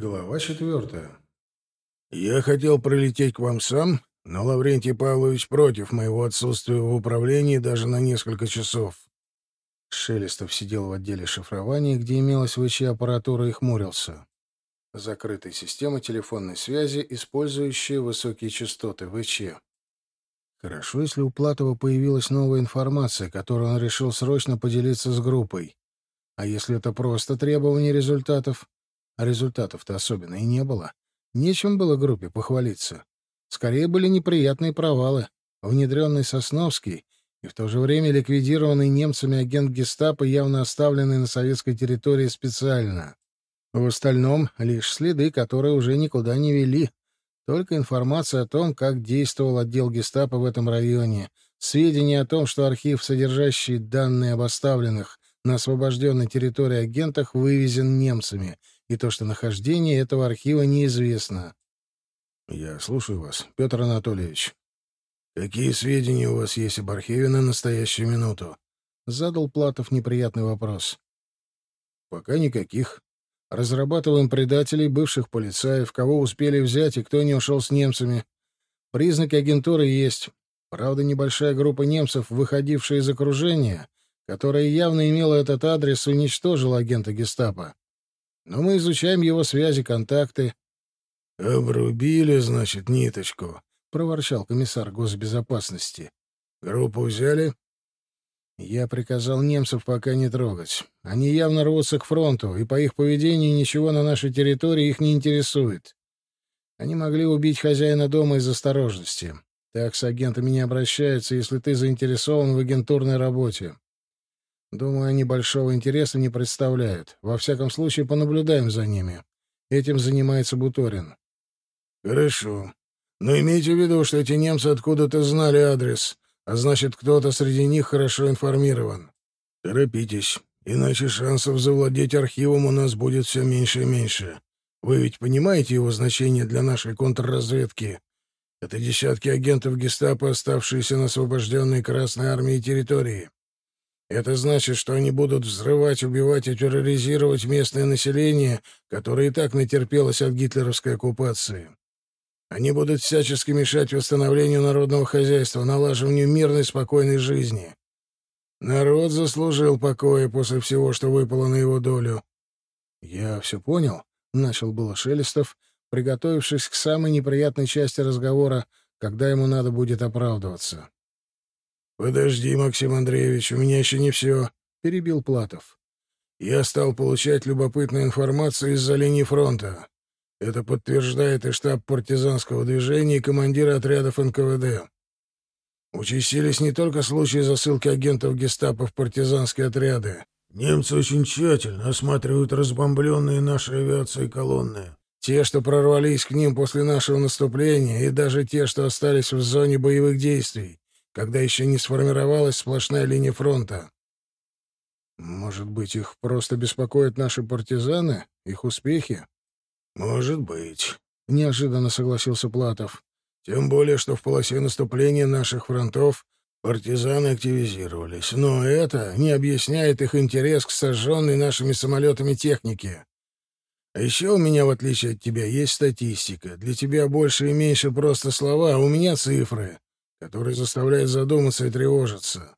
Глава четвертая. «Я хотел прилететь к вам сам, но Лаврентий Павлович против моего отсутствия в управлении даже на несколько часов». Шелестов сидел в отделе шифрования, где имелась ВЧ-аппаратура, и хмурился. Закрытая система телефонной связи, использующая высокие частоты ВЧ. Хорошо, если у Платова появилась новая информация, которую он решил срочно поделиться с группой. А если это просто требование результатов, а результатов-то особенно и не было. Нечем было группе похвалиться. Скорее были неприятные провалы. Внедренный Сосновский и в то же время ликвидированный немцами агент гестапо, явно оставленный на советской территории специально. В остальном лишь следы, которые уже никуда не вели. Только информация о том, как действовал отдел гестапо в этом районе, сведения о том, что архив, содержащий данные об оставленных на освобожденной территории агентах, вывезен немцами — и то, что нахождение этого архива неизвестно. Я слушаю вас, Петр Анатольевич. Какие сведения у вас есть об архиве на настоящую минуту? Задал Платов неприятный вопрос. Пока никаких. Разрабатываем предателей, бывших полицаев, кого успели взять и кто не ушел с немцами. Признаки агентуры есть. Правда, небольшая группа немцев, выходившая из окружения, которая явно имела этот адрес, уничтожила агента гестапо. Но мы изучаем его связи, контакты. — Обрубили, значит, ниточку, — проворчал комиссар госбезопасности. — Группу взяли? Я приказал немцев пока не трогать. Они явно рвутся к фронту, и по их поведению ничего на нашей территории их не интересует. Они могли убить хозяина дома из осторожности. Так с агентами не обращаются, если ты заинтересован в агентурной работе. Думаю, они большого интереса не представляют. Во всяком случае, понаблюдаем за ними. Этим занимается Буторин. Хорошо. Но имейте в виду, что эти немцы откуда-то знали адрес, а значит, кто-то среди них хорошо информирован. Торопитесь, иначе шансов завладеть архивом у нас будет все меньше и меньше. Вы ведь понимаете его значение для нашей контрразведки? Это десятки агентов гестапо, оставшиеся на освобожденной Красной армией территории. Это значит, что они будут взрывать, убивать и терроризировать местное население, которое и так натерпелось от гитлеровской оккупации. Они будут всячески мешать восстановлению народного хозяйства, налаживанию мирной, спокойной жизни. Народ заслужил покоя после всего, что выпало на его долю. — Я все понял, — начал было Шелестов, приготовившись к самой неприятной части разговора, когда ему надо будет оправдываться. «Подожди, Максим Андреевич, у меня еще не все», — перебил Платов. «Я стал получать любопытную информацию из-за линии фронта. Это подтверждает и штаб партизанского движения, и командиры отрядов НКВД. Участились не только случаи засылки агентов гестапо в партизанские отряды. Немцы очень тщательно осматривают разбомбленные нашей авиацией колонны. Те, что прорвались к ним после нашего наступления, и даже те, что остались в зоне боевых действий когда еще не сформировалась сплошная линия фронта. Может быть, их просто беспокоят наши партизаны, их успехи? Может быть, неожиданно согласился Платов. Тем более, что в полосе наступления наших фронтов партизаны активизировались. Но это не объясняет их интерес к сожженной нашими самолетами технике. А еще у меня, в отличие от тебя, есть статистика. Для тебя больше и меньше просто слова, а у меня цифры который заставляет задуматься и тревожиться.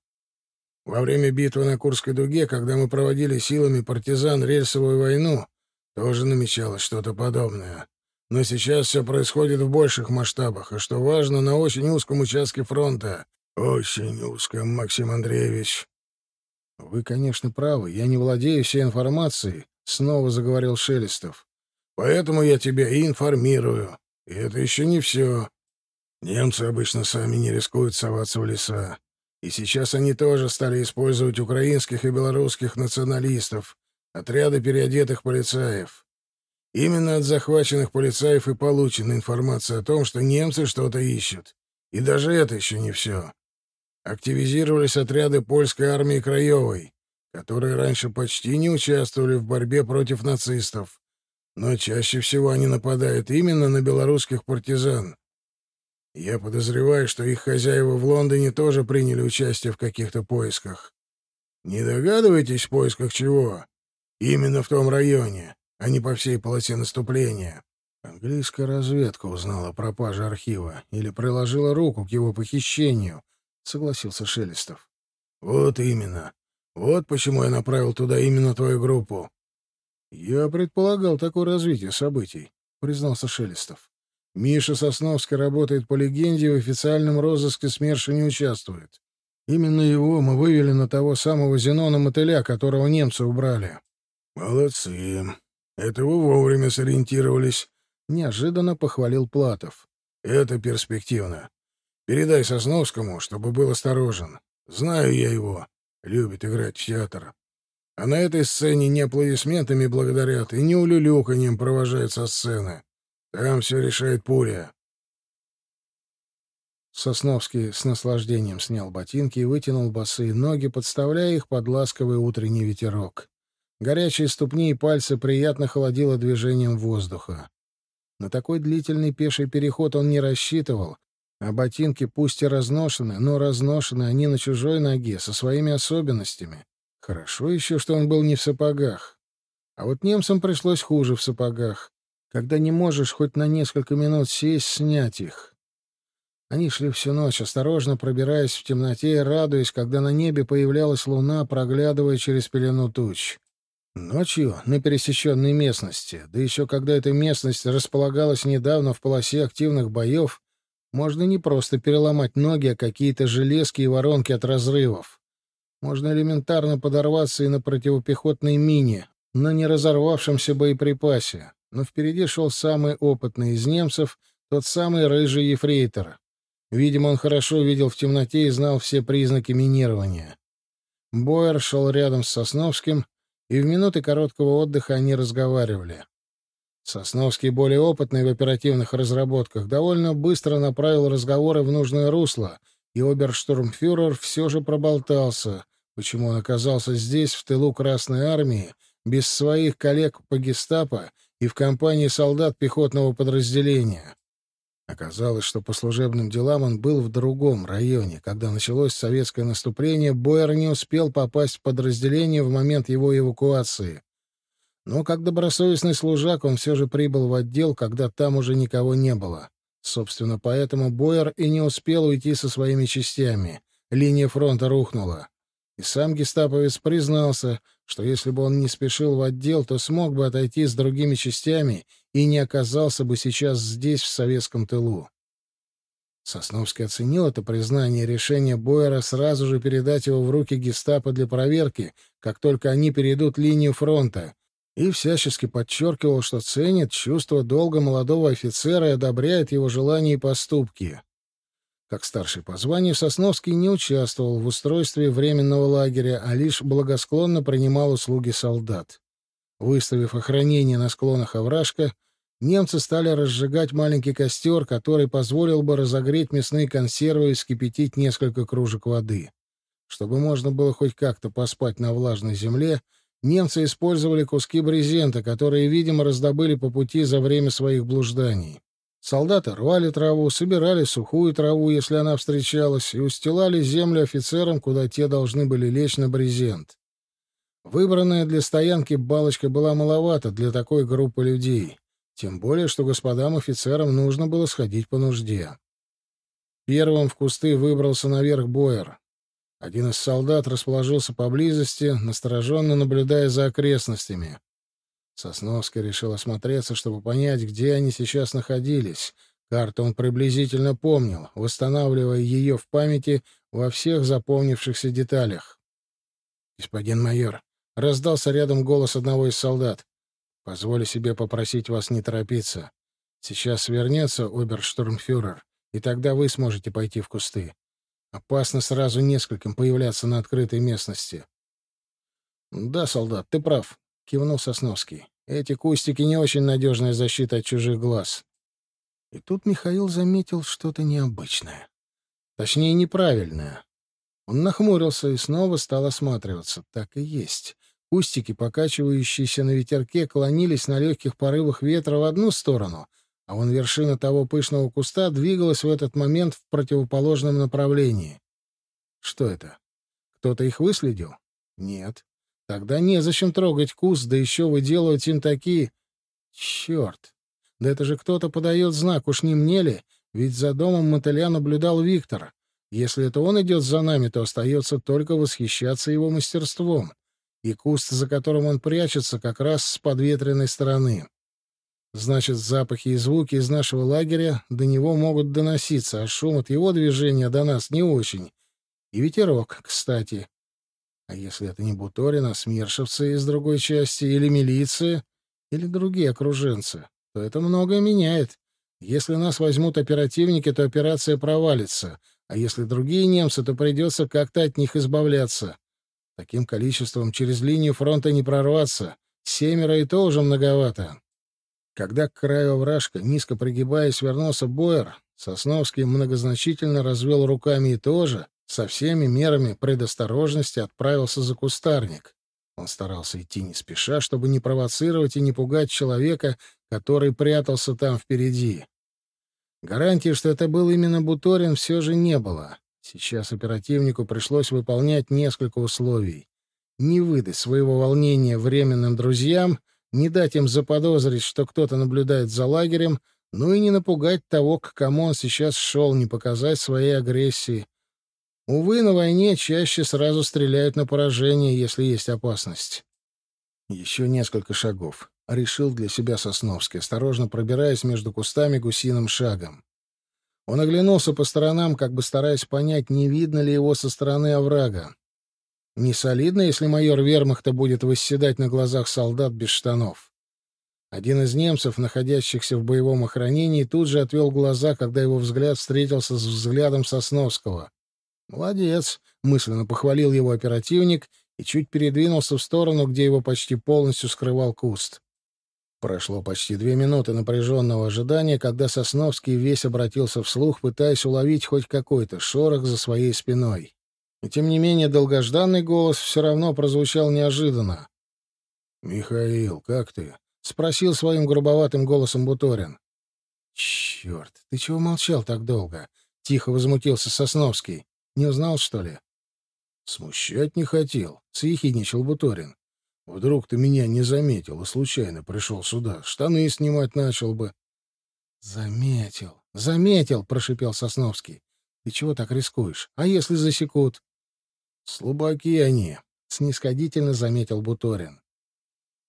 Во время битвы на Курской дуге, когда мы проводили силами партизан рельсовую войну, тоже намечалось что-то подобное. Но сейчас все происходит в больших масштабах, и, что важно, на очень узком участке фронта. Очень узком, Максим Андреевич. Вы, конечно, правы. Я не владею всей информацией, — снова заговорил Шелестов. Поэтому я тебя и информирую. И это еще не все. Немцы обычно сами не рискуют соваться в леса. И сейчас они тоже стали использовать украинских и белорусских националистов, отряды переодетых полицаев. Именно от захваченных полицаев и получена информация о том, что немцы что-то ищут. И даже это еще не все. Активизировались отряды польской армии Краевой, которые раньше почти не участвовали в борьбе против нацистов. Но чаще всего они нападают именно на белорусских партизан, я подозреваю, что их хозяева в Лондоне тоже приняли участие в каких-то поисках. Не догадываетесь, в поисках чего? Именно в том районе. а не по всей полосе наступления. Английская разведка узнала о пропаже архива или приложила руку к его похищению, — согласился Шелестов. — Вот именно. Вот почему я направил туда именно твою группу. — Я предполагал такое развитие событий, — признался Шелестов. Миша Сосновский работает по легенде и в официальном розыске СМЕРШа не участвует. Именно его мы вывели на того самого Зенона Мотыля, которого немцы убрали. — Молодцы. Это вы вовремя сориентировались. Неожиданно похвалил Платов. Это перспективно. Передай Сосновскому, чтобы был осторожен. Знаю я его. Любит играть в театр. А на этой сцене не аплодисментами благодарят и не улюлюканьем провожают со сцены. Там все решает пуля. Сосновский с наслаждением снял ботинки и вытянул босые ноги, подставляя их под ласковый утренний ветерок. Горячие ступни и пальцы приятно холодило движением воздуха. На такой длительный пеший переход он не рассчитывал, а ботинки пусть и разношены, но разношены они на чужой ноге, со своими особенностями. Хорошо еще, что он был не в сапогах. А вот немцам пришлось хуже в сапогах, когда не можешь хоть на несколько минут сесть, снять их. Они шли всю ночь, осторожно пробираясь в темноте и радуясь, когда на небе появлялась луна, проглядывая через пелену туч. Ночью на пересеченной местности, да еще когда эта местность располагалась недавно в полосе активных боев, можно не просто переломать ноги, а какие-то железки и воронки от разрывов. Можно элементарно подорваться и на противопехотной мине, на неразорвавшемся боеприпасе. Но впереди шел самый опытный из немцев, тот самый рыжий ефрейтор. Видимо, он хорошо видел в темноте и знал все признаки минирования. Бойер шел рядом с Сосновским, и в минуты короткого отдыха они разговаривали. Сосновский, более опытный в оперативных разработках, довольно быстро направил разговоры в нужное русло, и оберштурмфюрер все же проболтался, почему он оказался здесь, в тылу Красной Армии, без своих коллег по гестапо и в компании солдат пехотного подразделения. Оказалось, что по служебным делам он был в другом районе. Когда началось советское наступление, Бойер не успел попасть в подразделение в момент его эвакуации. Но как добросовестный служак он все же прибыл в отдел, когда там уже никого не было. Собственно, поэтому Бойер и не успел уйти со своими частями. Линия фронта рухнула. И сам гестаповец признался, что если бы он не спешил в отдел, то смог бы отойти с другими частями и не оказался бы сейчас здесь, в советском тылу. Сосновский оценил это признание решения Бойера сразу же передать его в руки гестапо для проверки, как только они перейдут линию фронта, и всячески подчеркивал, что ценит чувство долга молодого офицера и одобряет его желания и поступки. Как старший по званию, Сосновский не участвовал в устройстве временного лагеря, а лишь благосклонно принимал услуги солдат. Выставив охранение на склонах овражка, немцы стали разжигать маленький костер, который позволил бы разогреть мясные консервы и вскипятить несколько кружек воды. Чтобы можно было хоть как-то поспать на влажной земле, немцы использовали куски брезента, которые, видимо, раздобыли по пути за время своих блужданий. Солдаты рвали траву, собирали сухую траву, если она встречалась, и устилали землю офицерам, куда те должны были лечь на брезент. Выбранная для стоянки балочка была маловата для такой группы людей, тем более, что господам офицерам нужно было сходить по нужде. Первым в кусты выбрался наверх Бойер. Один из солдат расположился поблизости, настороженно наблюдая за окрестностями. Сосновский решил осмотреться, чтобы понять, где они сейчас находились. Карту он приблизительно помнил, восстанавливая ее в памяти во всех запомнившихся деталях. «Господин майор», — раздался рядом голос одного из солдат, — «позволю себе попросить вас не торопиться. Сейчас вернется оберштурмфюрер, и тогда вы сможете пойти в кусты. Опасно сразу нескольким появляться на открытой местности». «Да, солдат, ты прав. — кивнул Сосновский. «Эти кустики — не очень надежная защита от чужих глаз». И тут Михаил заметил что-то необычное. Точнее, неправильное. Он нахмурился и снова стал осматриваться. Так и есть. Кустики, покачивающиеся на ветерке, клонились на легких порывах ветра в одну сторону, а вон вершина того пышного куста двигалась в этот момент в противоположном направлении. Что это? Кто-то их выследил? Нет. Тогда незачем трогать куст, да еще выделывать им такие... Черт! Да это же кто-то подает знак, уж не мне ли? Ведь за домом мотыля наблюдал Виктор. Если это он идет за нами, то остается только восхищаться его мастерством. И куст, за которым он прячется, как раз с подветренной стороны. Значит, запахи и звуки из нашего лагеря до него могут доноситься, а шум от его движения до нас не очень. И ветерок, кстати. А если это не Буторин, а смершевцы из другой части, или милиция, или другие окруженцы, то это многое меняет. Если нас возьмут оперативники, то операция провалится, а если другие немцы, то придется как-то от них избавляться. Таким количеством через линию фронта не прорваться. Семеро и то уже многовато. Когда к краю овражка, низко пригибаясь, вернулся Бойер, Сосновский многозначительно развел руками и тоже, со всеми мерами предосторожности, отправился за кустарник. Он старался идти не спеша, чтобы не провоцировать и не пугать человека, который прятался там впереди. Гарантии, что это был именно Буторин, все же не было. Сейчас оперативнику пришлось выполнять несколько условий. Не выдать своего волнения временным друзьям — не дать им заподозрить, что кто-то наблюдает за лагерем, ну и не напугать того, к кому он сейчас шел, не показать своей агрессии. Увы, на войне чаще сразу стреляют на поражение, если есть опасность. Еще несколько шагов. Решил для себя Сосновский, осторожно пробираясь между кустами гусиным шагом. Он оглянулся по сторонам, как бы стараясь понять, не видно ли его со стороны оврага. Не солидно, если майор вермахта будет восседать на глазах солдат без штанов. Один из немцев, находящихся в боевом охранении, тут же отвел глаза, когда его взгляд встретился с взглядом Сосновского. «Молодец!» — мысленно похвалил его оперативник и чуть передвинулся в сторону, где его почти полностью скрывал куст. Прошло почти две минуты напряженного ожидания, когда Сосновский весь обратился вслух, пытаясь уловить хоть какой-то шорох за своей спиной. И тем не менее долгожданный голос все равно прозвучал неожиданно. «Михаил, как ты?» — спросил своим грубоватым голосом Буторин. «Черт, ты чего молчал так долго?» — тихо возмутился Сосновский. «Не узнал, что ли?» «Смущать не хотел», — съехидничал Буторин. «Вдруг ты меня не заметил и случайно пришел сюда. Штаны снимать начал бы». «Заметил, заметил», — прошипел Сосновский. «Ты чего так рискуешь? А если засекут?» «Слабаки они», — снисходительно заметил Буторин.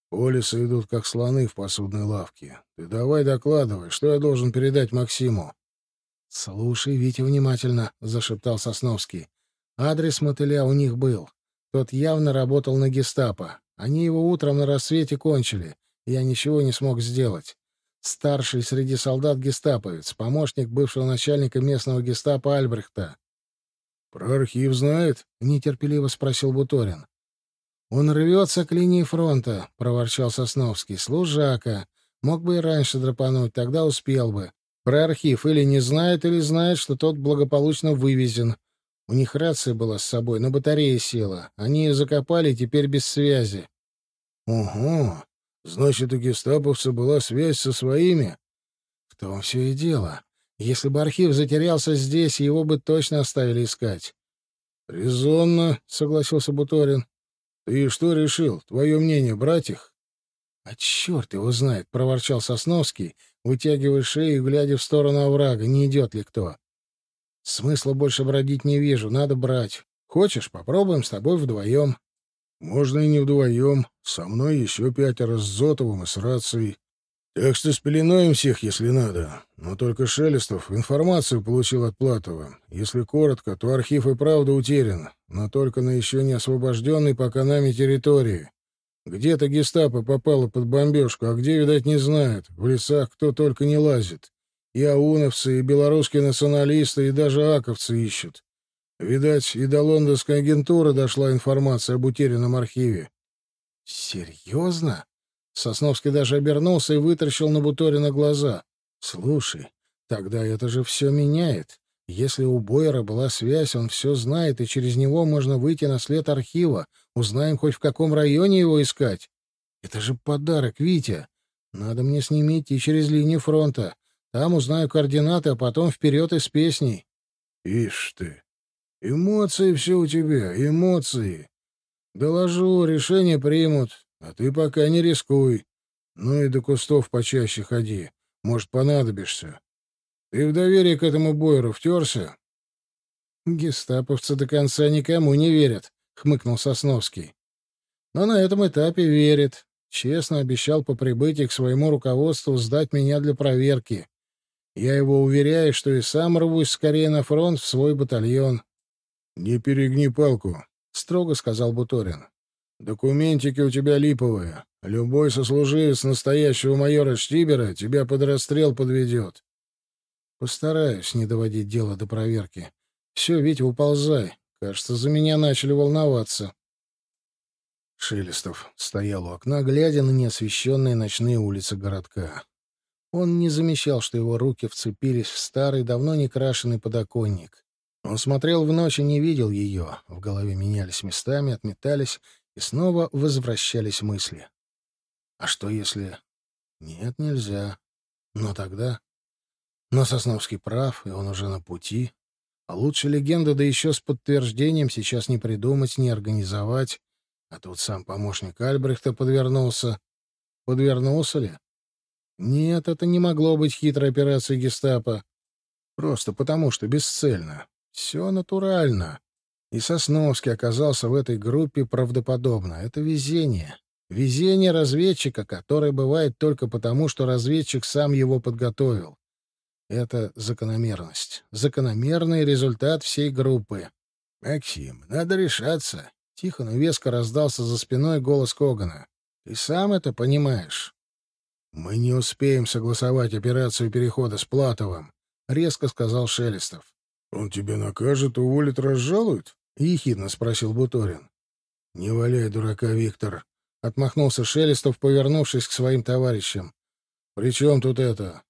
«По лесу идут, как слоны в посудной лавке. Ты давай докладывай, что я должен передать Максиму». «Слушай, Витя, внимательно», — зашептал Сосновский. «Адрес мотыля у них был. Тот явно работал на гестапо. Они его утром на рассвете кончили. Я ничего не смог сделать. Старший среди солдат гестаповец, помощник бывшего начальника местного гестапо Альбрехта. «Про архив знает?» — нетерпеливо спросил Буторин. «Он рвется к линии фронта», — проворчал Сосновский. «Служака. Мог бы и раньше драпануть, тогда успел бы. Про архив или не знает, или знает, что тот благополучно вывезен. У них рация была с собой, но батарея села. Они ее закопали, теперь без связи». «Угу. Значит, у гестаповца была связь со своими?» «В том все и дело. Если бы архив затерялся здесь, его бы точно оставили искать. — Резонно, — согласился Буторин. — Ты что решил? Твое мнение, брать их? — А черт его знает, — проворчал Сосновский, вытягивая шею и глядя в сторону оврага, не идет ли кто. — Смысла больше бродить не вижу, надо брать. Хочешь, попробуем с тобой вдвоем. — Можно и не вдвоем. Со мной еще пятеро с Зотовым и с рацией. Так что спеленаем всех, если надо. Но только Шелестов информацию получил от Платова. Если коротко, то архив и правда утерян, но только на еще не освобожденной пока нами территории. Где-то гестапо попало под бомбежку, а где, видать, не знают. В лесах кто только не лазит. И ауновцы, и белорусские националисты, и даже аковцы ищут. Видать, и до лондонской агентуры дошла информация об утерянном архиве. «Серьезно?» Сосновский даже обернулся и вытаращил на Буторина глаза. «Слушай, тогда это же все меняет. Если у Бойера была связь, он все знает, и через него можно выйти на след архива. Узнаем хоть в каком районе его искать. Это же подарок, Витя. Надо мне с ними идти через линию фронта. Там узнаю координаты, а потом вперед из песней». «Ишь ты! Эмоции все у тебя, эмоции!» Доложу, решение примут, а ты пока не рискуй. Ну и до кустов почаще ходи. Может, понадобишься. Ты в доверие к этому Бойеру втерся? Гестаповцы до конца никому не верят, — хмыкнул Сосновский. Но на этом этапе верит. Честно обещал по прибытии к своему руководству сдать меня для проверки. Я его уверяю, что и сам рвусь скорее на фронт в свой батальон. — Не перегни палку, — строго сказал Буторин. — Документики у тебя липовые. Любой сослуживец настоящего майора Штибера тебя под расстрел подведет. Постараюсь не доводить дело до проверки. Все, Витя, уползай. Кажется, за меня начали волноваться. Шелестов стоял у окна, глядя на неосвещенные ночные улицы городка. Он не замечал, что его руки вцепились в старый, давно не крашеный подоконник. Он смотрел в ночь и не видел ее. В голове менялись местами, отметались, и снова возвращались мысли. А что если... Нет, нельзя. Но тогда... Но Сосновский прав, и он уже на пути. А лучше легенда, да еще с подтверждением, сейчас не придумать, не организовать. А тут сам помощник Альбрехта подвернулся. Подвернулся ли? Нет, это не могло быть хитрой операцией гестапо. Просто потому, что бесцельно. Все натурально. И Сосновский оказался в этой группе правдоподобно. Это везение. Везение разведчика, которое бывает только потому, что разведчик сам его подготовил. Это закономерность. Закономерный результат всей группы. «Максим, надо решаться», Тихо, но веско раздался за спиной голос Когана. «Ты сам это понимаешь?» «Мы не успеем согласовать операцию перехода с Платовым», — резко сказал Шелестов. «Он тебя накажет, уволит, разжалует?» — ехидно спросил Буторин. «Не валяй дурака, Виктор», — отмахнулся Шелестов, повернувшись к своим товарищам. «При чем тут это?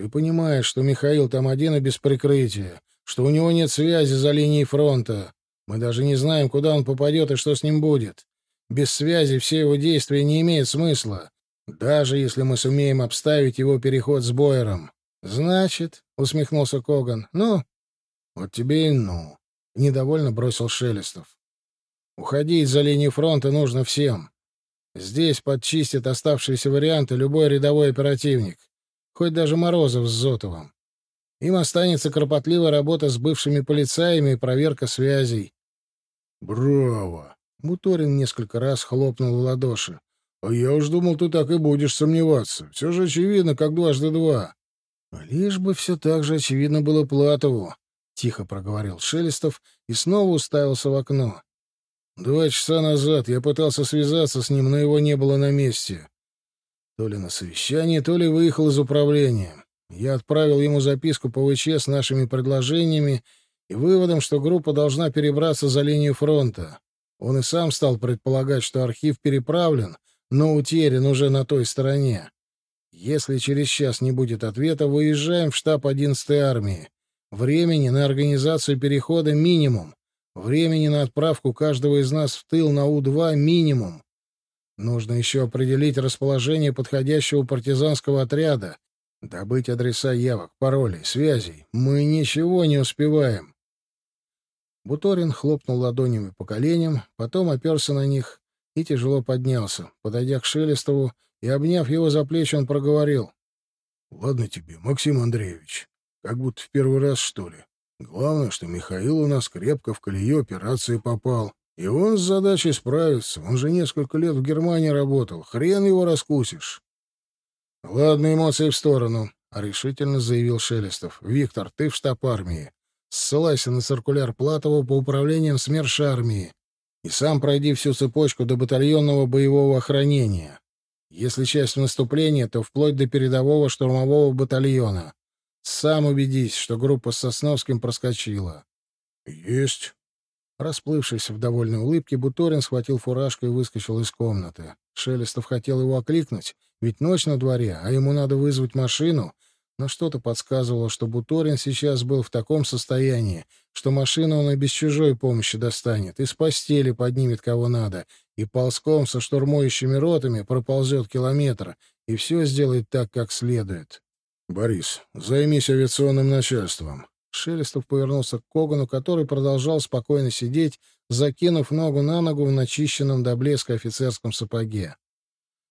Ты понимаешь, что Михаил там один и без прикрытия, что у него нет связи за линией фронта, мы даже не знаем, куда он попадет и что с ним будет. Без связи все его действия не имеют смысла, даже если мы сумеем обставить его переход с Бойером. Значит, — усмехнулся Коган, — ну, вот тебе и ну, — недовольно бросил Шелестов. Уходить за линию фронта нужно всем. Здесь подчистит оставшиеся варианты любой рядовой оперативник, хоть даже Морозов с Зотовым. Им останется кропотливая работа с бывшими полицаями и проверка связей. «Браво!» — Буторин несколько раз хлопнул в ладоши. «А я уж думал, ты так и будешь сомневаться. Все же очевидно, как дважды два». «Лишь бы все так же очевидно было Платову», — тихо проговорил Шелестов и снова уставился в окно. «Два часа назад я пытался связаться с ним, но его не было на месте. То ли на совещании, то ли выехал из управления. Я отправил ему записку по ВЧ с нашими предложениями и выводом, что группа должна перебраться за линию фронта. Он и сам стал предполагать, что архив переправлен, но утерян уже на той стороне. Если через час не будет ответа, выезжаем в штаб 11-й армии. Времени на организацию перехода минимум. Времени на отправку каждого из нас в тыл на У-2 минимум. Нужно еще определить расположение подходящего партизанского отряда, добыть адреса явок, паролей, связей. Мы ничего не успеваем. Буторин хлопнул ладонями по коленям, потом оперся на них и тяжело поднялся. Подойдя к Шелестову и обняв его за плечи, он проговорил. — Ладно тебе, Максим Андреевич, как будто в первый раз, что ли. Главное, что Михаил у нас крепко в колею операции попал. И он с задачей справится. Он же несколько лет в Германии работал. Хрен его раскусишь. — Ладно, эмоции в сторону, — решительно заявил Шелестов. — Виктор, ты в штаб армии. Ссылайся на циркуляр Платова по управлениям СМЕРШ армии и сам пройди всю цепочку до батальонного боевого охранения. Если часть наступления, то вплоть до передового штурмового батальона. Сам убедись, что группа с Сосновским проскочила. — Есть. Расплывшись в довольной улыбке, Буторин схватил фуражку и выскочил из комнаты. Шелестов хотел его окликнуть, ведь ночь на дворе, а ему надо вызвать машину — но что-то подсказывало, что Буторин сейчас был в таком состоянии, что машину он и без чужой помощи достанет, и с постели поднимет кого надо, и ползком со штурмующими ротами проползет километр, и все сделает так, как следует. — Борис, займись авиационным начальством. Шелестов повернулся к Когану, который продолжал спокойно сидеть, закинув ногу на ногу в начищенном до блеска офицерском сапоге.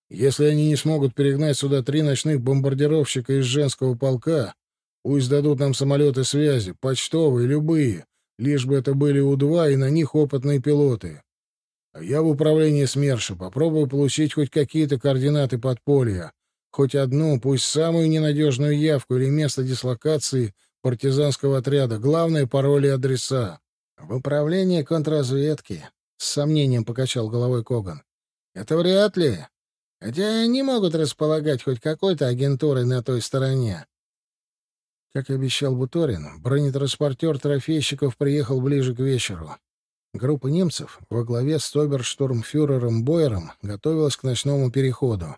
«Если они не смогут перегнать сюда три ночных бомбардировщика из женского полка, пусть дадут нам самолеты связи, почтовые, любые, лишь бы это были У-2 и на них опытные пилоты. А я в управлении СМЕРШа попробую получить хоть какие-то координаты подполья, хоть одну, пусть самую ненадежную явку или место дислокации партизанского отряда, главное — пароли и адреса. В управлении контрразведки, — с сомнением покачал головой Коган. Это вряд ли. Хотя они могут располагать хоть какой-то агентурой на той стороне. Как и обещал Буторин, бронетранспортер трофейщиков приехал ближе к вечеру. Группа немцев во главе с оберштурмфюрером Бойером готовилась к ночному переходу.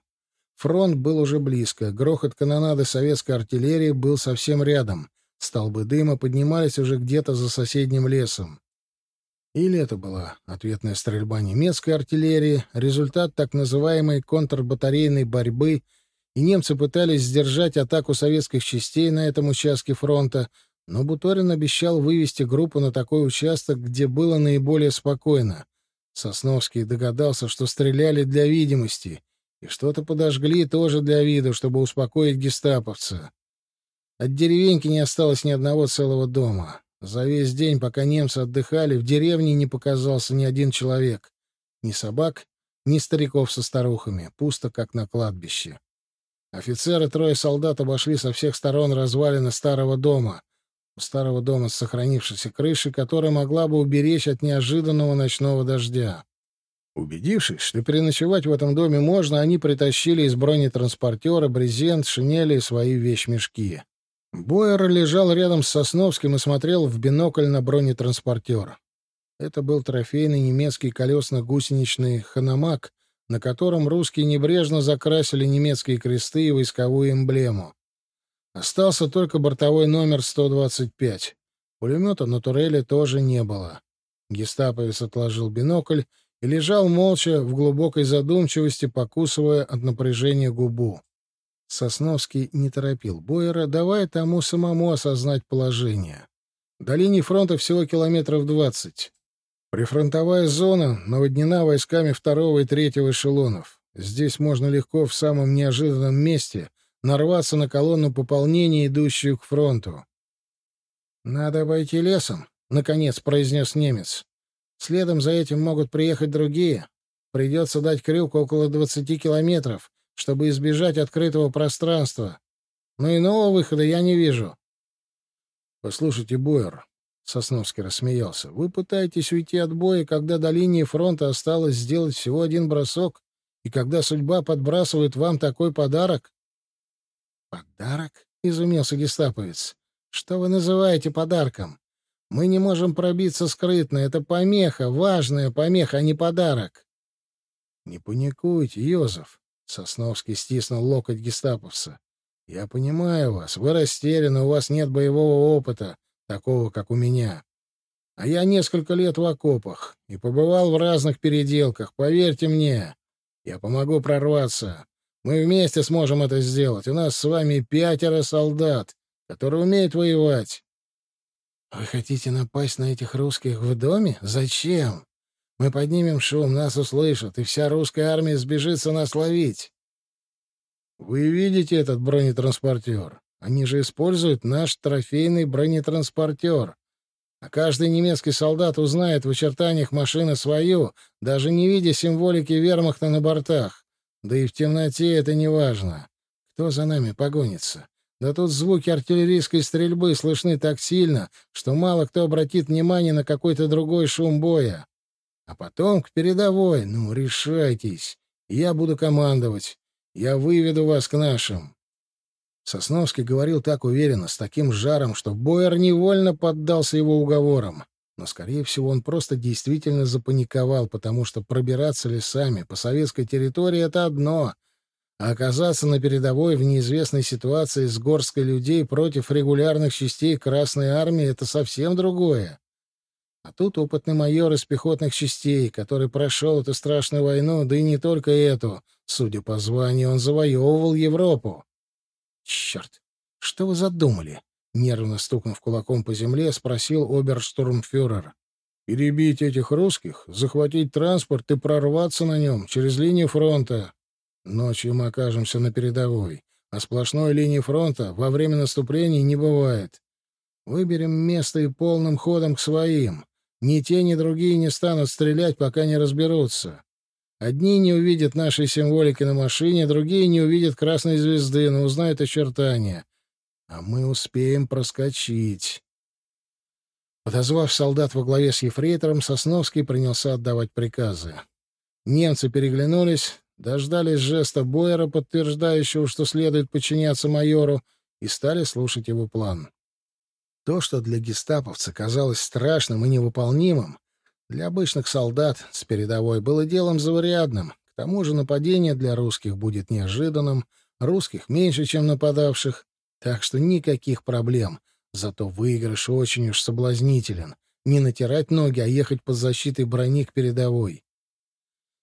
Фронт был уже близко, грохот канонады советской артиллерии был совсем рядом. Столбы дыма поднимались уже где-то за соседним лесом. Или это была ответная стрельба немецкой артиллерии, результат так называемой контрбатарейной борьбы, и немцы пытались сдержать атаку советских частей на этом участке фронта, но Буторин обещал вывести группу на такой участок, где было наиболее спокойно. Сосновский догадался, что стреляли для видимости, и что-то подожгли тоже для вида, чтобы успокоить гестаповца. От деревеньки не осталось ни одного целого дома. За весь день, пока немцы отдыхали, в деревне не показался ни один человек. Ни собак, ни стариков со старухами. Пусто, как на кладбище. Офицеры трое солдат обошли со всех сторон развалины старого дома. У старого дома с сохранившейся крышей, которая могла бы уберечь от неожиданного ночного дождя. Убедившись, что переночевать в этом доме можно, они притащили из бронетранспортера брезент, шинели и свои вещмешки. Бойер лежал рядом с Сосновским и смотрел в бинокль на бронетранспортер. Это был трофейный немецкий колесно-гусеничный «Ханамак», на котором русские небрежно закрасили немецкие кресты и войсковую эмблему. Остался только бортовой номер 125. Пулемета на турели тоже не было. Гестаповец отложил бинокль и лежал молча в глубокой задумчивости, покусывая от напряжения губу. Сосновский не торопил Бойера, давая тому самому осознать положение. До линии фронта всего километров двадцать. Прифронтовая зона наводнена войсками второго и третьего эшелонов. Здесь можно легко в самом неожиданном месте нарваться на колонну пополнения, идущую к фронту. «Надо обойти лесом», — наконец произнес немец. «Следом за этим могут приехать другие. Придется дать крюк около двадцати километров, чтобы избежать открытого пространства. Но иного выхода я не вижу. — Послушайте, Бойер, — Сосновский рассмеялся, — вы пытаетесь уйти от боя, когда до линии фронта осталось сделать всего один бросок, и когда судьба подбрасывает вам такой подарок? — Подарок? — изумился гестаповец. — Что вы называете подарком? Мы не можем пробиться скрытно. Это помеха, важная помеха, а не подарок. — Не паникуйте, Йозеф. Сосновский стиснул локоть гестаповца. «Я понимаю вас. Вы растеряны, у вас нет боевого опыта, такого, как у меня. А я несколько лет в окопах и побывал в разных переделках. Поверьте мне, я помогу прорваться. Мы вместе сможем это сделать. У нас с вами пятеро солдат, которые умеют воевать». «Вы хотите напасть на этих русских в доме? Зачем?» Мы поднимем шум, нас услышат, и вся русская армия сбежится нас ловить. Вы видите этот бронетранспортер? Они же используют наш трофейный бронетранспортер. А каждый немецкий солдат узнает в очертаниях машины свою, даже не видя символики вермахта на бортах. Да и в темноте это не важно. Кто за нами погонится? Да тут звуки артиллерийской стрельбы слышны так сильно, что мало кто обратит внимание на какой-то другой шум боя. А потом к передовой. Ну, решайтесь. Я буду командовать. Я выведу вас к нашим. Сосновский говорил так уверенно, с таким жаром, что Бойер невольно поддался его уговорам. Но, скорее всего, он просто действительно запаниковал, потому что пробираться лесами по советской территории — это одно, а оказаться на передовой в неизвестной ситуации с горской людей против регулярных частей Красной Армии — это совсем другое. А тут опытный майор из пехотных частей, который прошел эту страшную войну, да и не только эту. Судя по званию, он завоевывал Европу. Черт, что вы задумали? Нервно стукнув кулаком по земле, спросил оберштурмфюрер. «Перебить этих русских, захватить транспорт и прорваться на нем через линию фронта. Ночью мы окажемся на передовой, а сплошной линии фронта во время наступления не бывает. Выберем место и полным ходом к своим. Ни те, ни другие не станут стрелять, пока не разберутся. Одни не увидят нашей символики на машине, другие не увидят красной звезды, но узнают очертания. А мы успеем проскочить. Подозвав солдат во главе с ефрейтором, Сосновский принялся отдавать приказы. Немцы переглянулись, дождались жеста Бойера, подтверждающего, что следует подчиняться майору, и стали слушать его план. То, что для гестаповца казалось страшным и невыполнимым, для обычных солдат с передовой было делом заурядным. К тому же нападение для русских будет неожиданным, русских меньше, чем нападавших, так что никаких проблем. Зато выигрыш очень уж соблазнителен. Не натирать ноги, а ехать под защитой брони к передовой.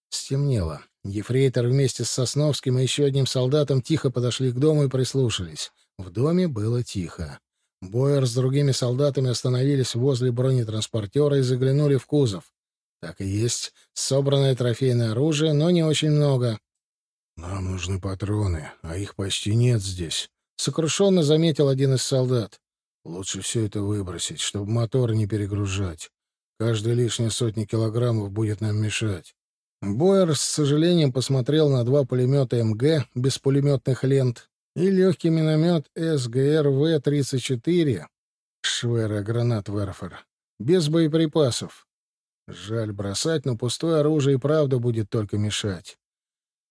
Стемнело. Ефрейтор вместе с Сосновским и еще одним солдатом тихо подошли к дому и прислушались. В доме было тихо. Бойер с другими солдатами остановились возле бронетранспортера и заглянули в кузов. Так и есть. Собранное трофейное оружие, но не очень много. «Нам нужны патроны, а их почти нет здесь», Сокрушенно заметил один из солдат. Лучше все это выбросить, чтобы мотор не перегружать. Каждая лишняя сотня килограммов будет нам мешать. Бойер с сожалением посмотрел на два пулемета МГ без пулеметных лент и легкий миномет СГРВ-34 Швера гранат Верфер без боеприпасов. Жаль бросать, но пустое оружие и правда будет только мешать.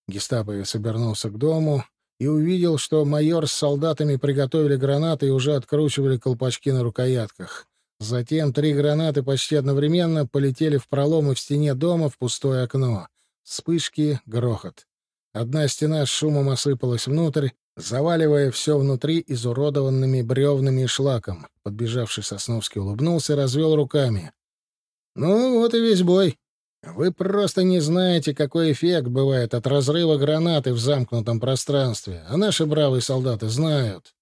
Гестаповец обернулся к дому, и увидел, что майор с солдатами приготовили гранаты и уже откручивали колпачки на рукоятках. Затем три гранаты почти одновременно полетели в проломы в стене дома в пустое окно. Вспышки, грохот. Одна стена с шумом осыпалась внутрь, заваливая все внутри изуродованными бревнами и шлаком. Подбежавший Сосновский улыбнулся и развел руками. «Ну, вот и весь бой. Вы просто не знаете, какой эффект бывает от разрыва гранаты в замкнутом пространстве, а наши бравые солдаты знают.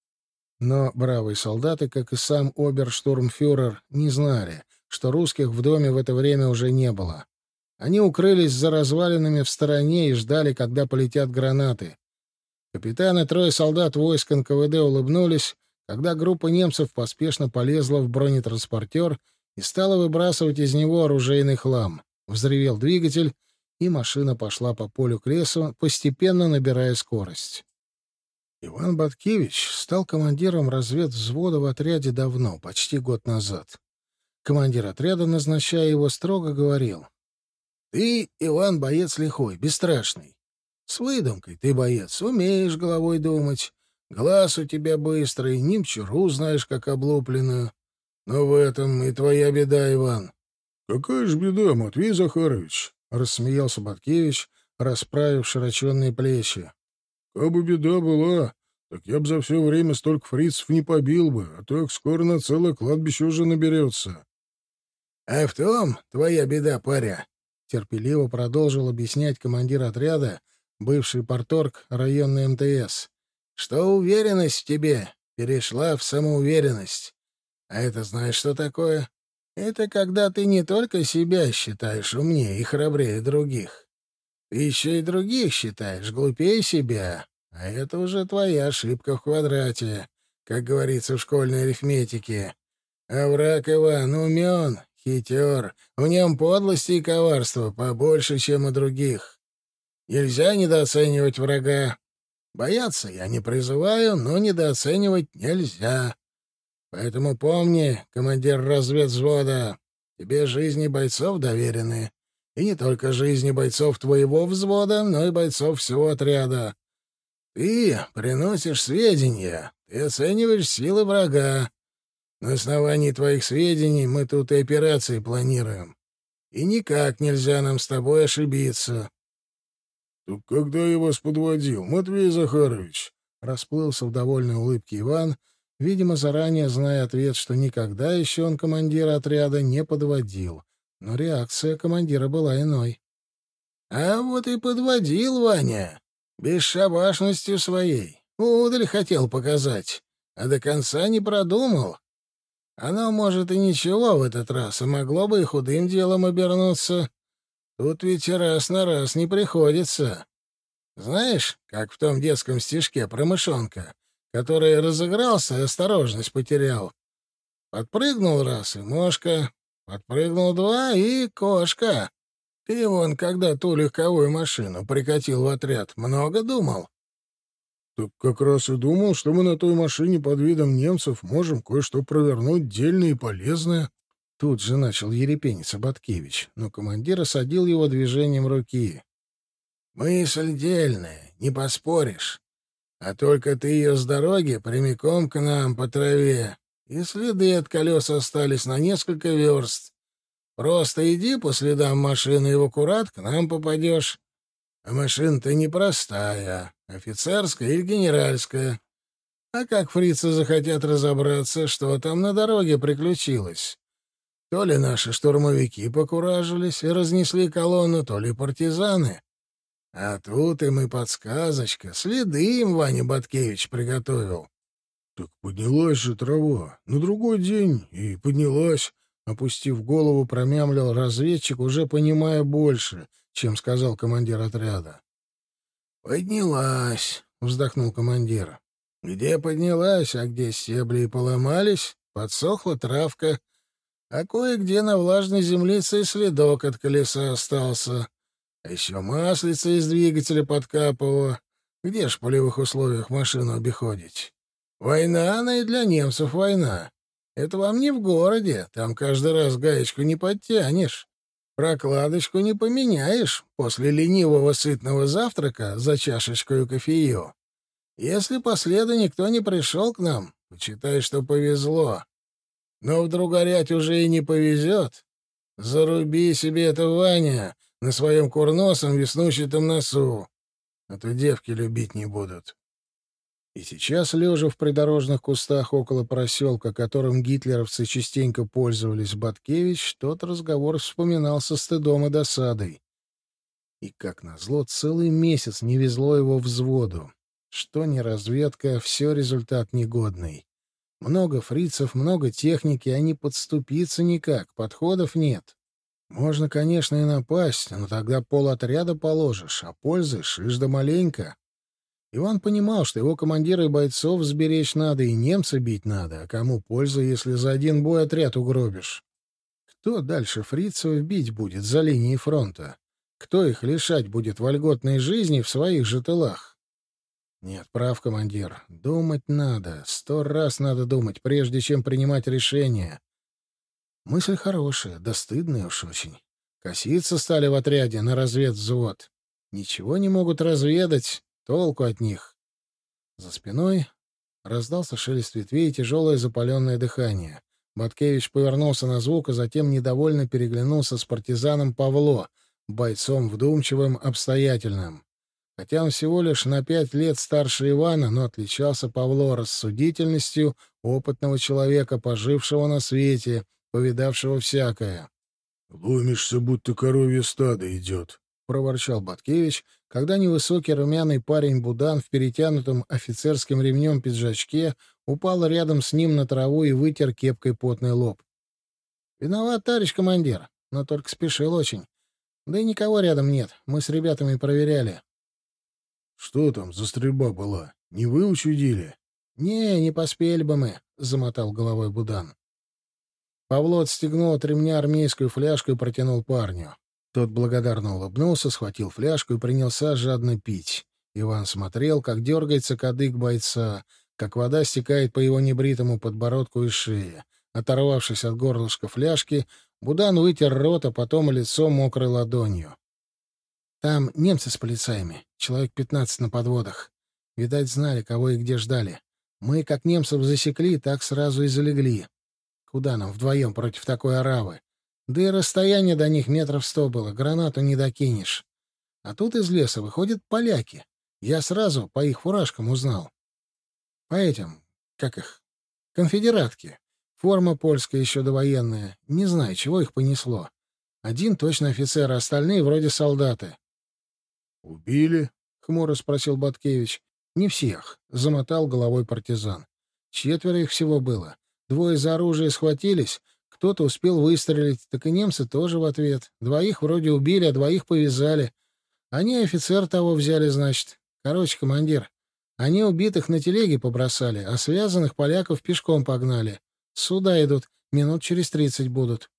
Но бравые солдаты, как и сам оберштурмфюрер, не знали, что русских в доме в это время уже не было. Они укрылись за развалинами в стороне и ждали, когда полетят гранаты. Капитан и трое солдат войск НКВД улыбнулись, когда группа немцев поспешно полезла в бронетранспортер и стала выбрасывать из него оружейный хлам. Взревел двигатель, и машина пошла по полю к лесу, постепенно набирая скорость. Иван Баткевич стал командиром разведвзвода в отряде давно, почти год назад. Командир отряда, назначая его, строго говорил. «Ты, Иван, боец лихой, бесстрашный. С выдумкой ты боец, умеешь головой думать. Глаз у тебя быстрый, немчуру знаешь, как облупленную. Но в этом и твоя беда, Иван. «Какая ж беда, Матвей Захарович!» — рассмеялся Баткевич, расправив широченные плечи. «Кабы беда была, так я бы за все время столько фрицев не побил бы, а так скоро на целое кладбище уже наберется». «А в том твоя беда, паря!» — терпеливо продолжил объяснять командир отряда, бывший порторг районной МТС, «что уверенность в тебе перешла в самоуверенность. А это знаешь, что такое?» Это когда ты не только себя считаешь умнее и храбрее других. Ты еще и других считаешь глупее себя. А это уже твоя ошибка в квадрате, как говорится в школьной арифметике. А враг Иван умен, хитер, в нем подлости и коварства побольше, чем у других. Нельзя недооценивать врага. Бояться я не призываю, но недооценивать нельзя. Поэтому помни, командир разведвзвода, тебе жизни бойцов доверены. И не только жизни бойцов твоего взвода, но и бойцов всего отряда. Ты приносишь сведения, ты оцениваешь силы врага. На основании твоих сведений мы тут и операции планируем. И никак нельзя нам с тобой ошибиться. — Так когда я вас подводил, Матвей Захарович? — расплылся в довольной улыбке Иван — Видимо, заранее зная ответ, что никогда еще он командира отряда не подводил. Но реакция командира была иной. — А вот и подводил Ваня. Бесшабашностью своей. Удаль хотел показать. а до конца не продумал. Оно, может, и ничего в этот раз, а могло бы и худым делом обернуться. Тут ведь раз на раз не приходится. Знаешь, как в том детском стишке про мышонка, который разыгрался и осторожность потерял? Подпрыгнул раз и мошка, подпрыгнул два и кошка. Ты вон, когда ту легковую машину прикатил в отряд, много думал? Так как раз и думал, что мы на той машине под видом немцев можем кое-что провернуть дельное и полезное. Тут же начал ерепениться Баткевич, но командир осадил его движением руки. «Мысль дельная, не поспоришь. А только ты ее с дороги прямиком к нам по траве, и следы от колес остались на несколько верст. Просто иди по следам машины и в аккурат к нам попадешь. А машина-то непростая, офицерская или генеральская. А как фрицы захотят разобраться, что там на дороге приключилось? То ли наши штурмовики покуражились и разнесли колонну, то ли партизаны. А тут им и подсказочка. Следы им Ваня Баткевич приготовил. Так поднялась же трава. На другой день и поднялась. Опустив голову, промямлил разведчик, уже понимая больше, чем сказал командир отряда. «Поднялась», — вздохнул командир. «Где поднялась, а где стебли и поломались, подсохла травка, а кое-где на влажной землице и следок от колеса остался. А еще маслица из двигателя подкапывала. Где ж в полевых условиях машину обиходить? Война, она и для немцев война. Это вам не в городе, там каждый раз гаечку не подтянешь. Прокладочку не поменяешь после ленивого сытного завтрака за чашечкой кофею. Если по следу никто не пришел к нам, почитай, что повезло. Но вдруг горять уже и не повезет. Заруби себе это, Ваня, на своем курносом веснущатом носу, а то девки любить не будут. И сейчас, лежа в придорожных кустах около проселка, которым гитлеровцы частенько пользовались, Баткевич, тот разговор вспоминал со стыдом и досадой. И, как назло, целый месяц не везло его взводу. Что не разведка, все результат негодный. Много фрицев, много техники, не подступиться никак, подходов нет. Можно, конечно, и напасть, но тогда пол отряда положишь, а пользы шиш да маленько. Иван понимал, что его командира и бойцов сберечь надо, и немца бить надо, а кому польза, если за один бой отряд угробишь? Кто дальше фрицев бить будет за линией фронта? Кто их лишать будет вольготной жизни в своих же тылах? Нет, прав командир. Думать надо. Сто раз надо думать, прежде чем принимать решение. Мысль хорошая, да стыдная уж очень. Коситься стали в отряде на разведвзвод. Ничего не могут разведать, Толку от них. За спиной раздался шелест ветвей и тяжелое запаленное дыхание. Баткевич повернулся на звук, а затем недовольно переглянулся с партизаном Павло, бойцом вдумчивым, обстоятельным. Хотя он всего лишь на пять лет старше Ивана, но отличался Павло рассудительностью опытного человека, пожившего на свете, повидавшего всякое. — Ломишься, будто коровье стадо идет, — проворчал Баткевич, когда невысокий румяный парень Будан в перетянутом офицерским ремнем пиджачке упал рядом с ним на траву и вытер кепкой потный лоб. «Виноват, товарищ командир, но только спешил очень. Да и никого рядом нет, мы с ребятами проверяли». «Что там за стрельба была? Не вы учудили?» «Не, не поспели бы мы», — замотал головой Будан. Павло отстегнул от ремня армейскую фляжку и протянул парню. Тот благодарно улыбнулся, схватил фляжку и принялся жадно пить. Иван смотрел, как дергается кадык бойца, как вода стекает по его небритому подбородку и шее. Оторвавшись от горлышка фляжки, Будан вытер рот, а потом лицо мокрой ладонью. «Там немцы с полицаями, человек пятнадцать на подводах. Видать, знали, кого и где ждали. Мы, как немцев засекли, так сразу и залегли. Куда нам вдвоем против такой оравы? Да и расстояние до них метров сто было, гранату не докинешь. А тут из леса выходят поляки. Я сразу по их фуражкам узнал. По этим, как их, конфедератки. Форма польская еще довоенная. Не знаю, чего их понесло. Один точно офицер, остальные вроде солдаты. «Убили?» — хмуро спросил Баткевич. «Не всех», — замотал головой партизан. Четверо их всего было. Двое за оружие схватились, кто-то успел выстрелить, так и немцы тоже в ответ. Двоих вроде убили, а двоих повязали. Они офицер того взяли, значит. Короче, командир, они убитых на телеге побросали, а связанных поляков пешком погнали. Сюда идут, минут через тридцать будут.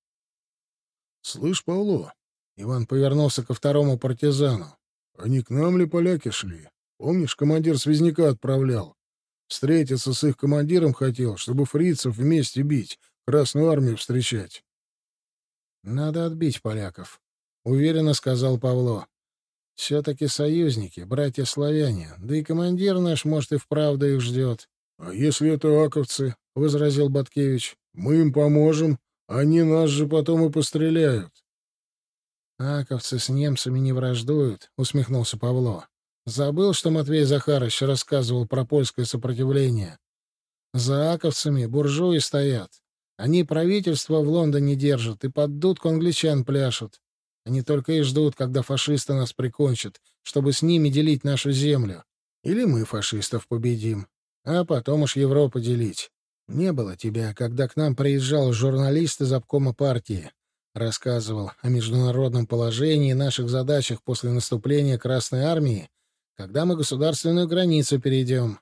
— Слышь, Павло, — Иван повернулся ко второму партизану, — они к нам ли поляки шли? Помнишь, командир связняка отправлял? Встретиться с их командиром хотел, чтобы фрицев вместе бить, Красную армию встречать. — Надо отбить поляков, — уверенно сказал Павло. — Все-таки союзники, братья-славяне, да и командир наш, может, и вправду их ждет. — А если это аковцы? — возразил Баткевич. — Мы им поможем, они нас же потом и постреляют. — Аковцы с немцами не враждуют, — усмехнулся Павло. Забыл, что Матвей Захарович рассказывал про польское сопротивление. За аковцами буржуи стоят. Они правительство в Лондоне держат и под дудку англичан пляшут. Они только и ждут, когда фашисты нас прикончат, чтобы с ними делить нашу землю. Или мы фашистов победим. А потом уж Европу делить. Не было тебя, когда к нам приезжал журналист из обкома партии. Рассказывал о международном положении и наших задачах после наступления Красной Армии когда мы государственную границу перейдем.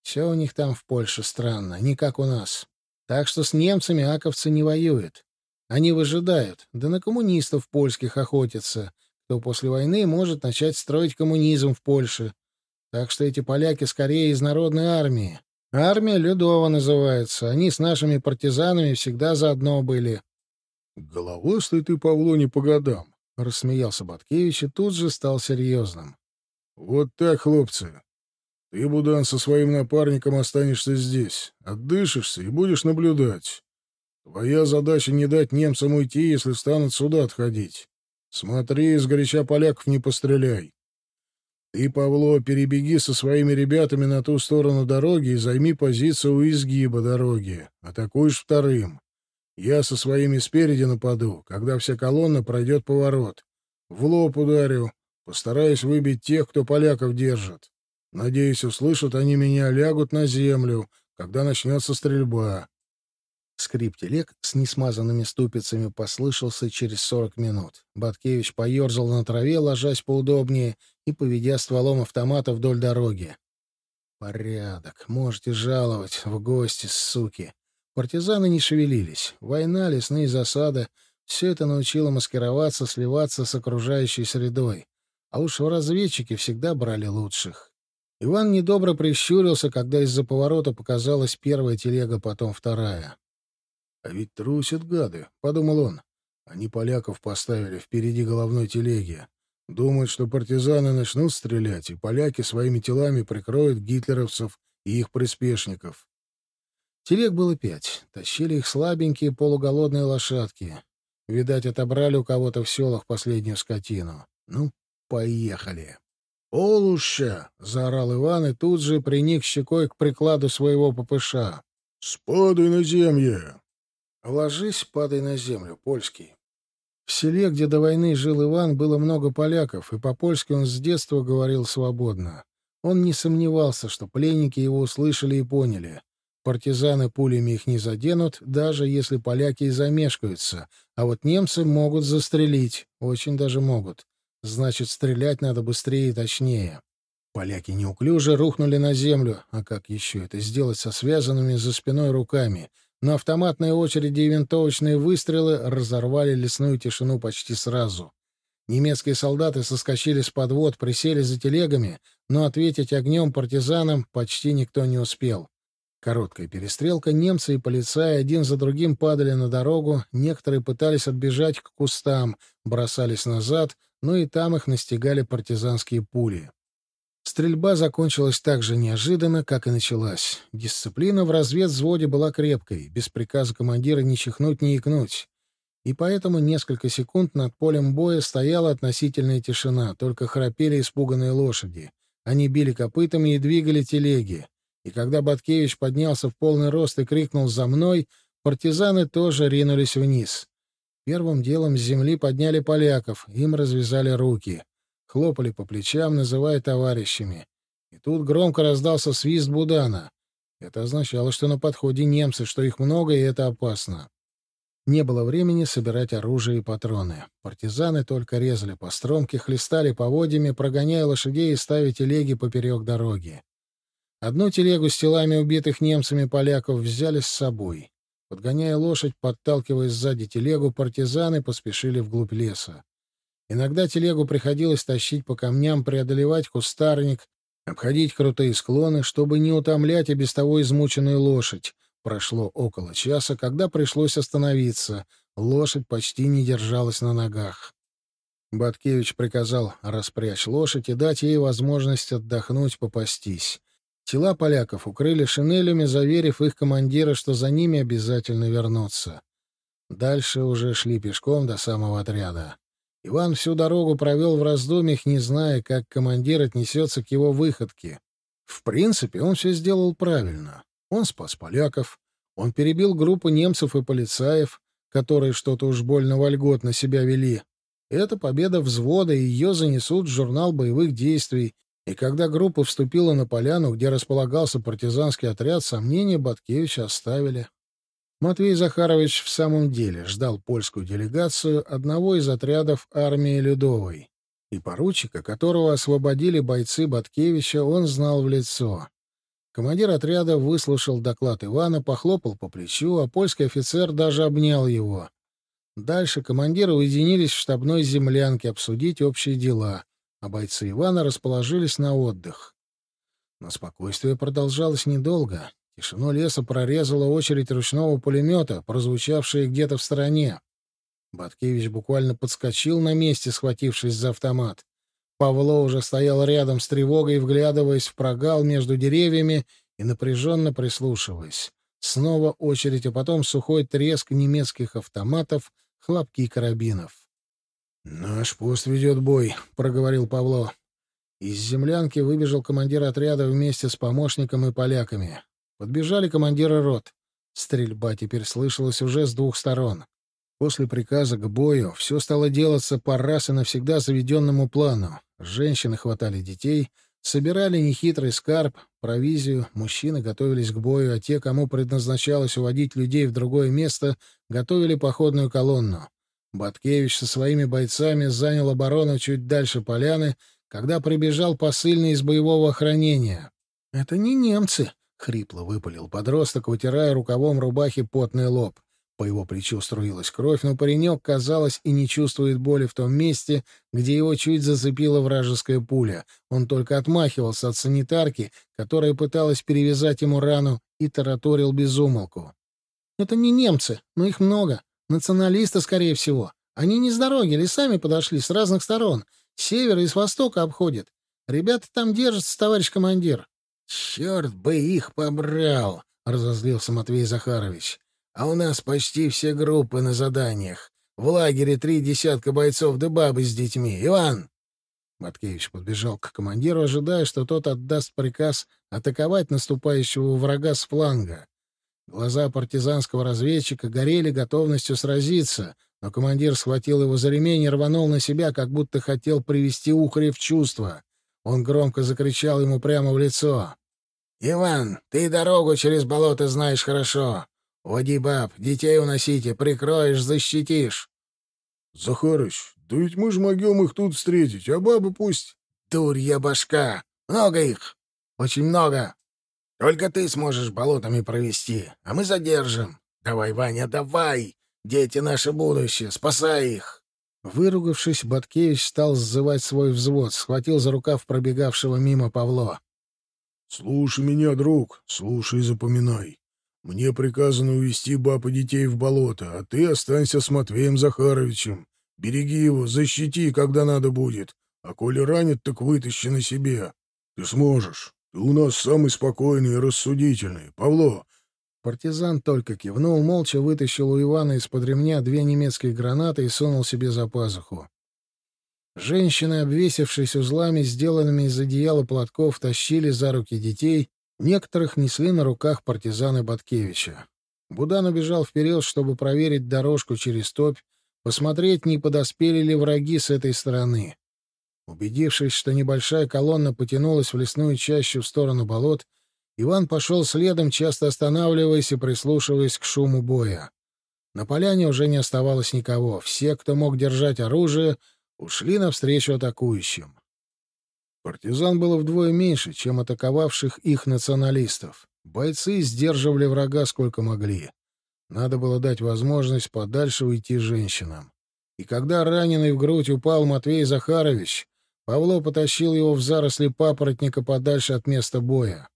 Все у них там в Польше странно, не как у нас. Так что с немцами аковцы не воюют. Они выжидают, да на коммунистов польских охотятся, кто после войны может начать строить коммунизм в Польше. Так что эти поляки скорее из народной армии. Армия Людова называется. Они с нашими партизанами всегда заодно были. — Головастый ты, Павло, не по годам, — рассмеялся Баткевич и тут же стал серьезным. «Вот так, хлопцы. Ты, Будан, со своим напарником останешься здесь. Отдышишься и будешь наблюдать. Твоя задача не дать немцам уйти, если станут сюда отходить. Смотри, сгоряча поляков не постреляй. Ты, Павло, перебеги со своими ребятами на ту сторону дороги и займи позицию у изгиба дороги. Атакуешь вторым. Я со своими спереди нападу, когда вся колонна пройдет поворот. В лоб ударю, Постараюсь выбить тех, кто поляков держит. Надеюсь, услышат они меня, лягут на землю, когда начнется стрельба. Скрип телег с несмазанными ступицами послышался через сорок минут. Баткевич поерзал на траве, ложась поудобнее и поведя стволом автомата вдоль дороги. «Порядок. Можете жаловать. В гости, суки». Партизаны не шевелились. Война, лесные засады — все это научило маскироваться, сливаться с окружающей средой. А уж в разведчики всегда брали лучших. Иван недобро прищурился, когда из-за поворота показалась первая телега, потом вторая. «А ведь трусят гады», — подумал он. «Они поляков поставили впереди головной телеги. Думают, что партизаны начнут стрелять, и поляки своими телами прикроют гитлеровцев и их приспешников». Телег было пять. Тащили их слабенькие полуголодные лошадки. Видать, отобрали у кого-то в селах последнюю скотину. Ну, Поехали. «Олуша!» — заорал Иван и тут же приник щекой к прикладу своего ППШ. «Спадай на землю!» «Ложись, падай на землю, польский». В селе, где до войны жил Иван, было много поляков, и по-польски он с детства говорил свободно. Он не сомневался, что пленники его услышали и поняли. Партизаны пулями их не заденут, даже если поляки и замешкаются, а вот немцы могут застрелить, очень даже могут. Значит, стрелять надо быстрее и точнее. Поляки неуклюже рухнули на землю. А как еще это сделать со связанными за спиной руками? Но автоматные очереди и винтовочные выстрелы разорвали лесную тишину почти сразу. Немецкие солдаты соскочили с подвод, присели за телегами, но ответить огнем партизанам почти никто не успел. Короткая перестрелка, немцы и полицаи один за другим падали на дорогу, некоторые пытались отбежать к кустам, бросались назад, но и там их настигали партизанские пули. Стрельба закончилась так же неожиданно, как и началась. Дисциплина в разведвзводе была крепкой, без приказа командира ни чихнуть, ни икнуть. И поэтому несколько секунд над полем боя стояла относительная тишина, только храпели испуганные лошади. Они били копытами и двигали телеги. И когда Баткевич поднялся в полный рост и крикнул «За мной!», партизаны тоже ринулись вниз. Первым делом с земли подняли поляков, им развязали руки. Хлопали по плечам, называя товарищами. И тут громко раздался свист Будана. Это означало, что на подходе немцы, что их много, и это опасно. Не было времени собирать оружие и патроны. Партизаны только резали по стромке, хлестали поводьями, прогоняя лошадей и ставя телеги поперек дороги. Одну телегу с телами убитых немцами поляков взяли с собой. Подгоняя лошадь, подталкивая сзади телегу, партизаны поспешили вглубь леса. Иногда телегу приходилось тащить по камням, преодолевать кустарник, обходить крутые склоны, чтобы не утомлять и без того измученную лошадь, Прошло около часа, когда пришлось остановиться. Лошадь почти не держалась на ногах. Баткевич приказал распрячь лошадь и дать ей возможность отдохнуть, попастись. Тела поляков укрыли шинелями, заверив их командира, что за ними обязательно вернутся. Дальше уже шли пешком до самого отряда. Иван всю дорогу провел в раздумьях, не зная, как командир отнесется к его выходке. В принципе, он все сделал правильно. Он спас поляков, он перебил группу немцев и полицаев, которые что-то уж больно вольготно себя вели. Это победа взвода, и ее занесут в журнал боевых действий. И когда группа вступила на поляну, где располагался партизанский отряд, сомнения Баткевича оставили. Матвей Захарович в самом деле ждал польскую делегацию одного из отрядов армии Людовой. И поручика, которого освободили бойцы Баткевича, он знал в лицо. Командир отряда выслушал доклад Ивана, похлопал по плечу, а польский офицер даже обнял его. Дальше командиры уединились в штабной землянке обсудить общие дела, а бойцы Ивана расположились на отдых. Но спокойствие продолжалось недолго. Тишину леса прорезала очередь ручного пулемета, прозвучавшая где-то в стороне. Баткевич буквально подскочил на месте, схватившись за автомат. Павло уже стоял рядом с тревогой, вглядываясь в прогал между деревьями и напряженно прислушиваясь. Снова очередь, а потом сухой треск немецких автоматов, хлопки карабинов. «Наш пост ведет бой», — проговорил Павло. Из землянки выбежал командир отряда вместе с помощником и поляками. Подбежали командиры рот. Стрельба теперь слышалась уже с двух сторон. После приказа к бою все стало делаться по раз и навсегда заведенному плану. Женщины хватали детей, собирали нехитрый скарб, провизию, мужчины готовились к бою, а те, кому предназначалось уводить людей в другое место, готовили походную колонну. Баткевич со своими бойцами занял оборону чуть дальше поляны, когда прибежал посыльный из боевого охранения. «Это не немцы», — хрипло выпалил подросток, вытирая рукавом рубахи потный лоб. По его плечу струилась кровь, но паренек, казалось, и не чувствует боли в том месте, где его чуть зацепила вражеская пуля. Он только отмахивался от санитарки, которая пыталась перевязать ему рану, и тараторил безумолку. «Это не немцы, но их много. Националисты, скорее всего. Они не с дороги, лесами подошли, с разных сторон. С севера и с востока обходят. Ребята там держатся, товарищ командир». «Черт бы их побрал!» — разозлился Матвей Захарович. А у нас почти все группы на заданиях. В лагере три десятка бойцов да бабы с детьми. Иван!» Маткевич подбежал к командиру, ожидая, что тот отдаст приказ атаковать наступающего врага с фланга. Глаза партизанского разведчика горели готовностью сразиться, но командир схватил его за ремень и рванул на себя, как будто хотел привести ухаря в чувство. Он громко закричал ему прямо в лицо. «Иван, ты дорогу через болото знаешь хорошо. «Води баб, детей уносите, прикроешь, защитишь». «Захарыч, да ведь мы ж могем их тут встретить, а бабы пусть...» «Дурья башка! Много их! Очень много! Только ты сможешь болотами провести, а мы задержим. Давай, Ваня, давай! Дети — наше будущее, спасай их!» Выругавшись, Баткевич стал сзывать свой взвод, схватил за рукав пробегавшего мимо Павло. «Слушай меня, друг, слушай и запоминай. Мне приказано увести баб и детей в болото, а ты останься с Матвеем Захаровичем. Береги его, защити, когда надо будет. А коли ранит, так вытащи на себе. Ты сможешь. Ты у нас самый спокойный и рассудительный. Павло, Партизан только кивнул, молча вытащил у Ивана из-под ремня две немецкие гранаты и сунул себе за пазуху. Женщины, обвесившись узлами, сделанными из одеяла платков, тащили за руки детей, Некоторых несли на руках партизаны Баткевича. Будан убежал вперед, чтобы проверить дорожку через топь, посмотреть, не подоспели ли враги с этой стороны. Убедившись, что небольшая колонна потянулась в лесную чащу в сторону болот, Иван пошел следом, часто останавливаясь и прислушиваясь к шуму боя. На поляне уже не оставалось никого. Все, кто мог держать оружие, ушли навстречу атакующим. Партизан было вдвое меньше, чем атаковавших их националистов. Бойцы сдерживали врага сколько могли. Надо было дать возможность подальше уйти женщинам. И когда раненый в грудь упал Матвей Захарович, Павло потащил его в заросли папоротника подальше от места боя.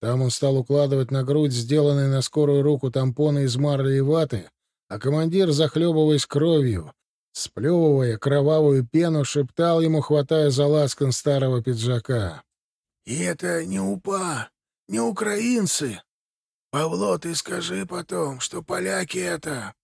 Там он стал укладывать на грудь сделанные на скорую руку тампоны из марли и ваты, а командир, захлебываясь кровью, сплевывая кровавую пену, шептал ему, хватая за ласкан старого пиджака. — И это не упа, не украинцы. Павло, ты скажи потом, что поляки это.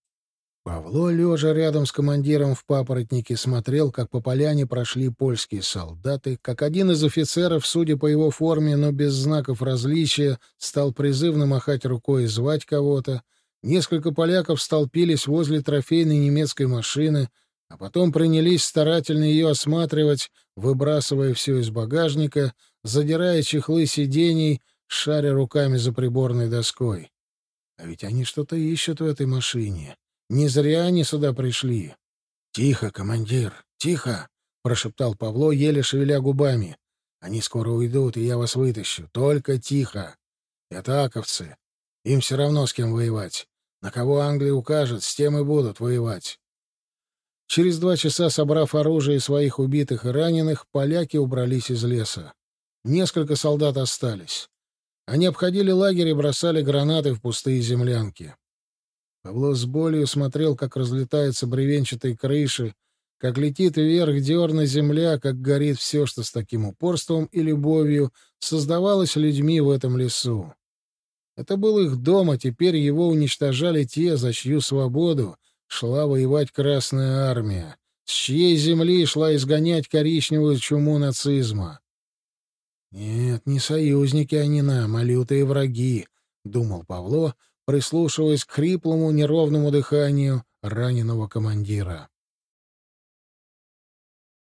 Павло, лежа рядом с командиром в папоротнике, смотрел, как по поляне прошли польские солдаты, как один из офицеров, судя по его форме, но без знаков различия, стал призывно махать рукой и звать кого-то. Несколько поляков столпились возле трофейной немецкой машины, а потом принялись старательно ее осматривать, выбрасывая все из багажника, задирая чехлы сидений, шаря руками за приборной доской. А ведь они что-то ищут в этой машине. Не зря они сюда пришли. — Тихо, командир, тихо! — прошептал Павло, еле шевеля губами. — Они скоро уйдут, и я вас вытащу. Только тихо. Это аковцы. Им все равно с кем воевать. На кого Англия укажет, с тем и будут воевать. Через два часа, собрав оружие своих убитых и раненых, поляки убрались из леса. Несколько солдат остались. Они обходили лагерь и бросали гранаты в пустые землянки. Павло с болью смотрел, как разлетаются бревенчатые крыши, как летит вверх дерна земля, как горит все, что с таким упорством и любовью создавалось людьми в этом лесу. Это был их дом, а теперь его уничтожали те, за чью свободу шла воевать Красная Армия, с чьей земли шла изгонять коричневую чуму нацизма. «Нет, не союзники они нам, а лютые враги», — думал Павло, — прислушиваясь к хриплому неровному дыханию раненого командира.